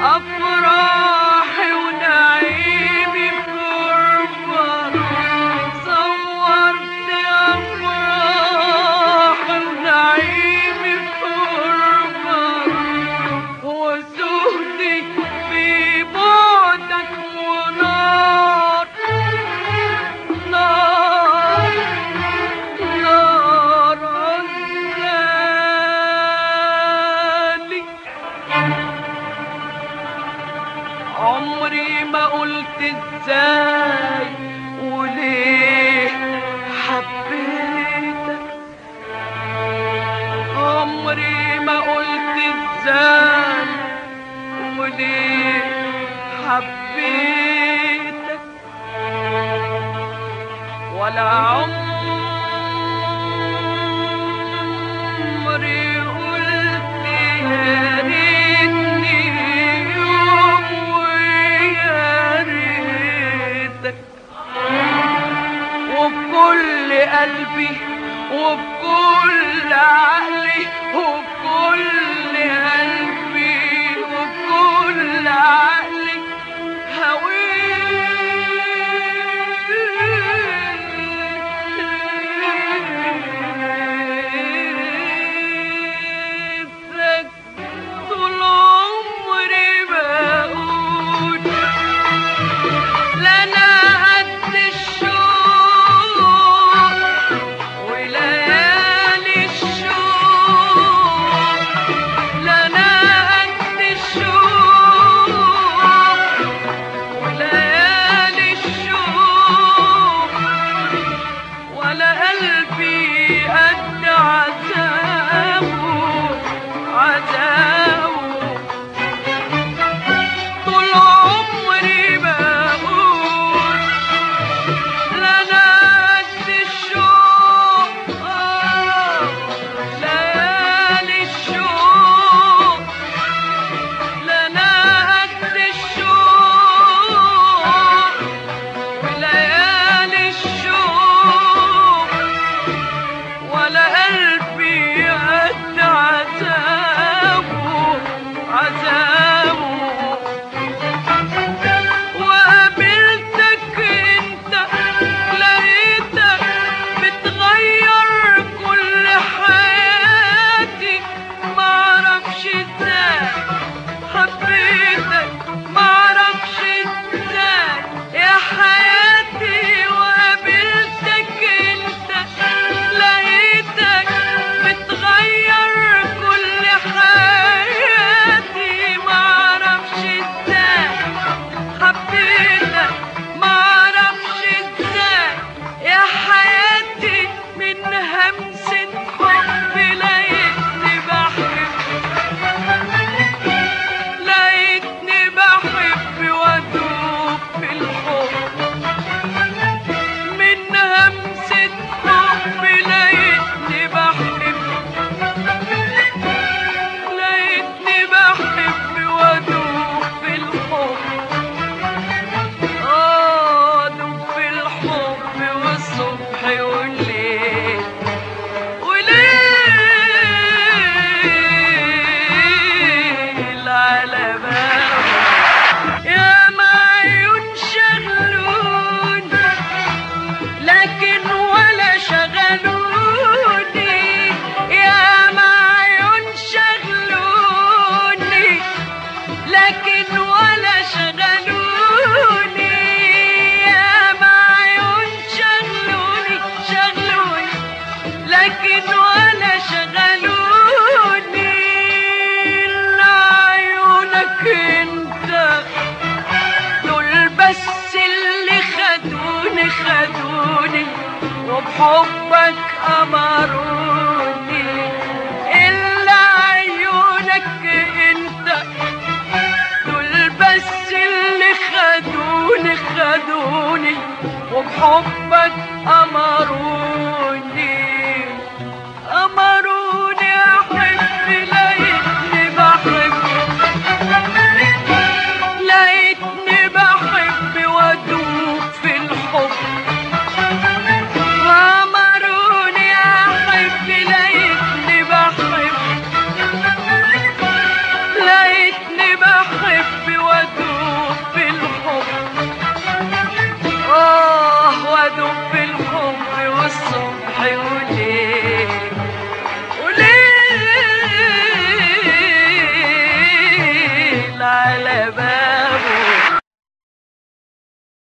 अपराध ولا عمري قلت يا ريتني يوم ويا ريتك وبكل قلبي وبكل عقلي وبكل قلبي وبكل عقلي. انت دول بس اللي خدوني خدوني وبحبك أمروني. إلا عيونك انت دول بس اللي خدوني خدوني وبحبك